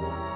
Bye.